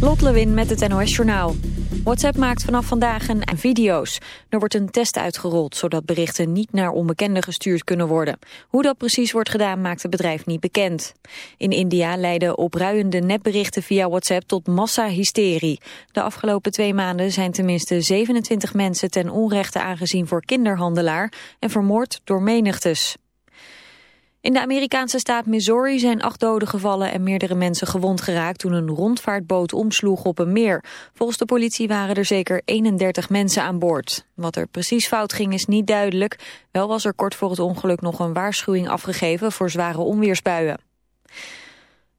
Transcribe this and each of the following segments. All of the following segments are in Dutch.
Lot Lewin met het NOS Journaal. WhatsApp maakt vanaf vandaag een video's. Er wordt een test uitgerold, zodat berichten niet naar onbekenden gestuurd kunnen worden. Hoe dat precies wordt gedaan, maakt het bedrijf niet bekend. In India leiden opruiende nepberichten via WhatsApp tot massahysterie. De afgelopen twee maanden zijn tenminste 27 mensen ten onrechte aangezien voor kinderhandelaar en vermoord door menigtes. In de Amerikaanse staat Missouri zijn acht doden gevallen en meerdere mensen gewond geraakt toen een rondvaartboot omsloeg op een meer. Volgens de politie waren er zeker 31 mensen aan boord. Wat er precies fout ging is niet duidelijk. Wel was er kort voor het ongeluk nog een waarschuwing afgegeven voor zware onweersbuien.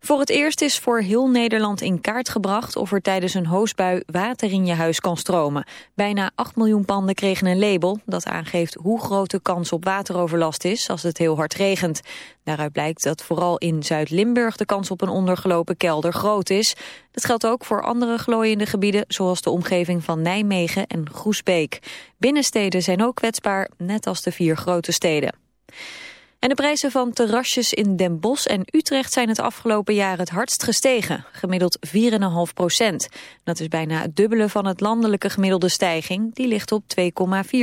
Voor het eerst is voor heel Nederland in kaart gebracht of er tijdens een hoosbui water in je huis kan stromen. Bijna 8 miljoen panden kregen een label dat aangeeft hoe groot de kans op wateroverlast is als het heel hard regent. Daaruit blijkt dat vooral in Zuid-Limburg de kans op een ondergelopen kelder groot is. Dat geldt ook voor andere glooiende gebieden zoals de omgeving van Nijmegen en Groesbeek. Binnensteden zijn ook kwetsbaar, net als de vier grote steden. En de prijzen van terrasjes in Den Bosch en Utrecht zijn het afgelopen jaar het hardst gestegen. Gemiddeld 4,5 procent. Dat is bijna het dubbele van het landelijke gemiddelde stijging. Die ligt op 2,4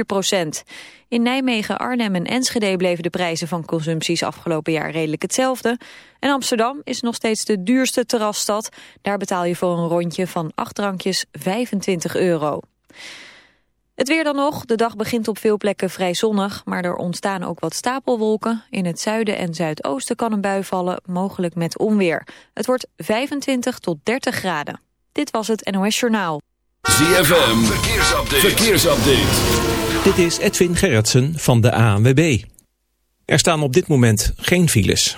procent. In Nijmegen, Arnhem en Enschede bleven de prijzen van consumpties afgelopen jaar redelijk hetzelfde. En Amsterdam is nog steeds de duurste terrasstad. Daar betaal je voor een rondje van acht drankjes 25 euro. Het weer dan nog. De dag begint op veel plekken vrij zonnig, maar er ontstaan ook wat stapelwolken. In het zuiden en zuidoosten kan een bui vallen, mogelijk met onweer. Het wordt 25 tot 30 graden. Dit was het NOS Journaal. ZFM, verkeersupdate. verkeersupdate. Dit is Edwin Gerritsen van de ANWB. Er staan op dit moment geen files.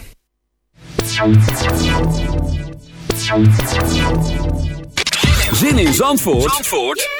Zin in Zandvoort? Zandvoort?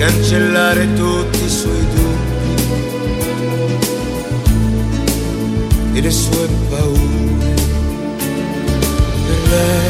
Cancellare tutti i suoi dubbi e le sue paure. Per lei,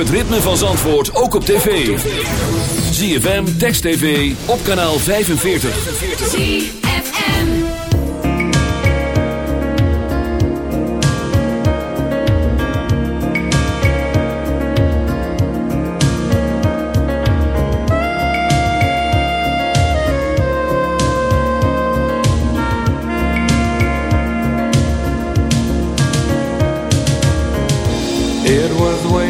het ritme van Zandvoort ook op tv. ZFM, Text TV, op kanaal 45. ZFM It was way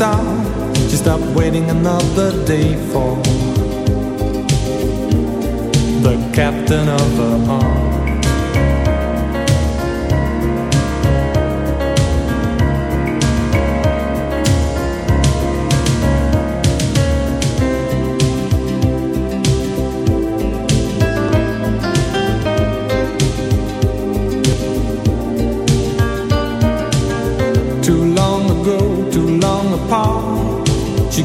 down She stopped waiting another day for The captain of her heart.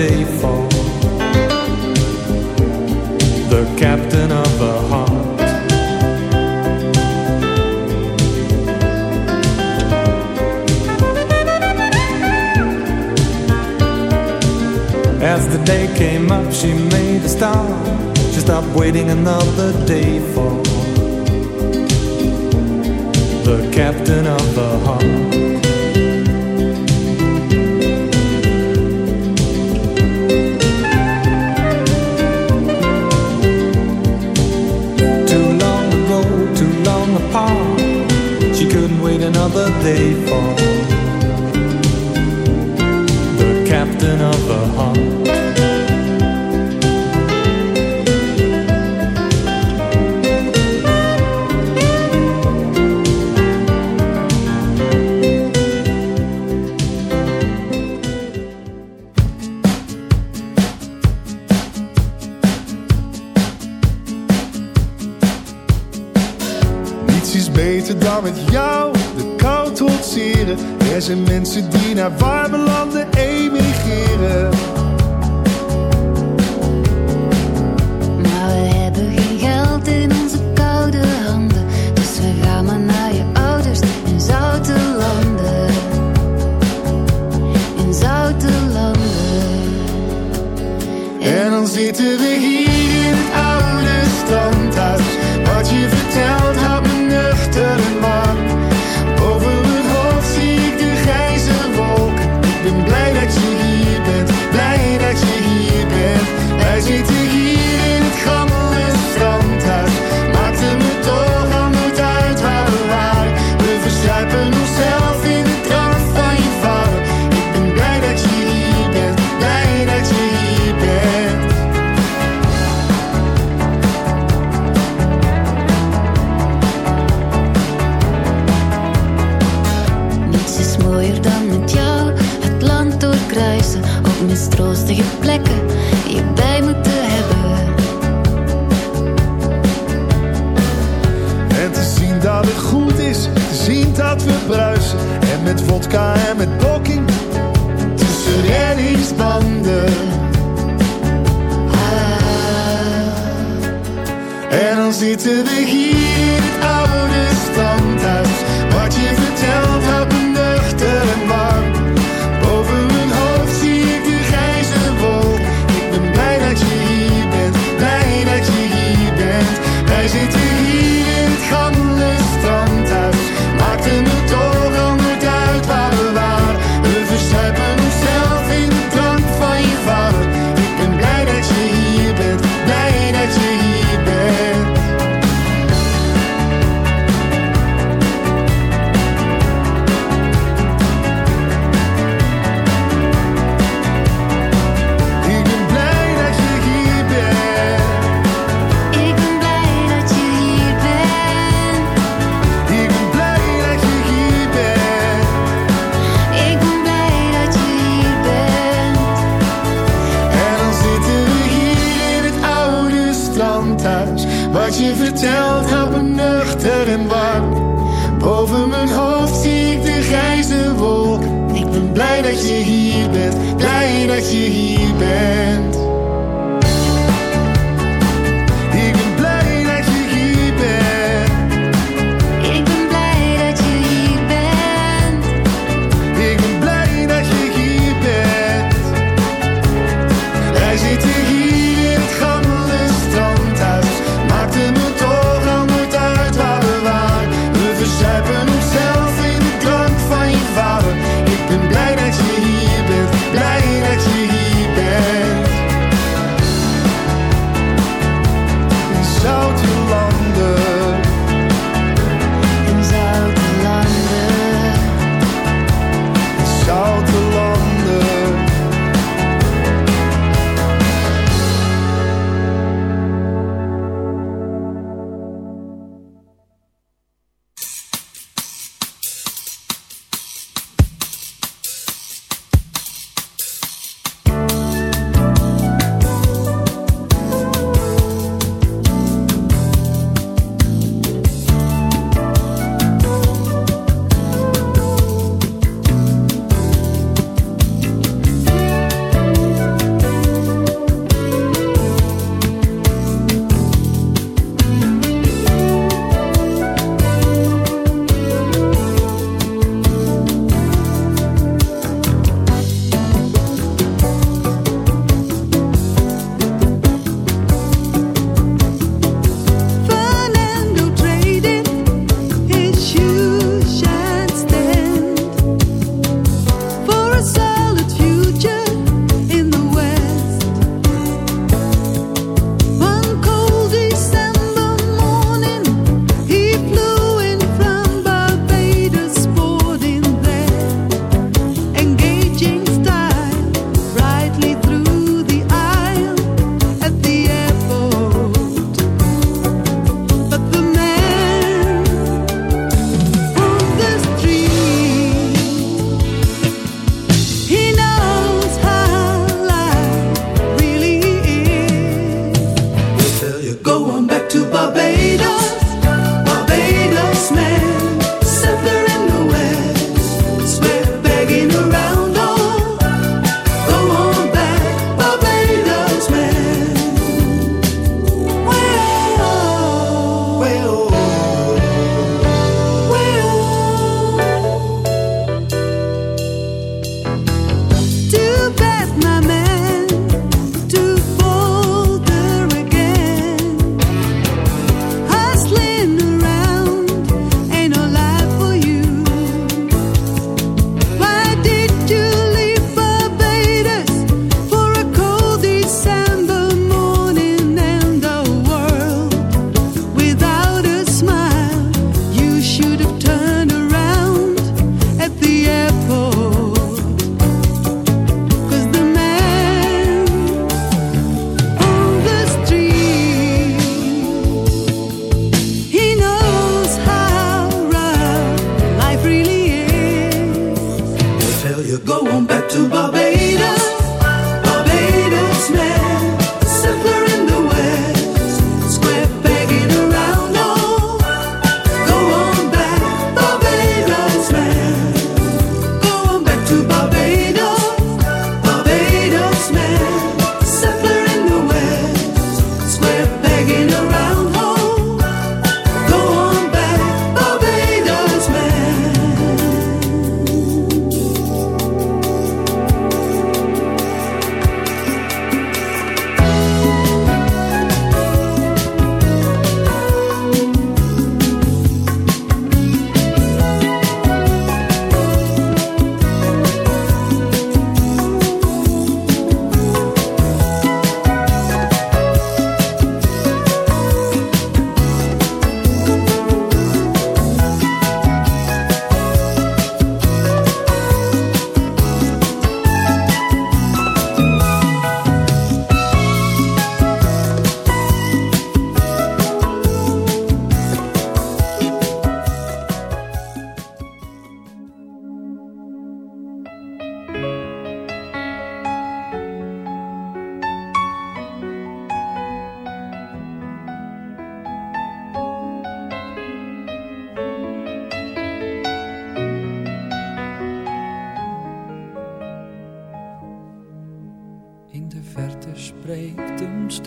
day fall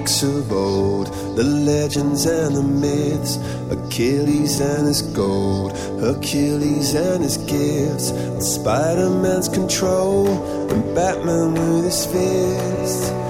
Of old, the legends and the myths, Achilles and his gold, Hercules and his gifts, Spider-Man's control, and Batman with his fist.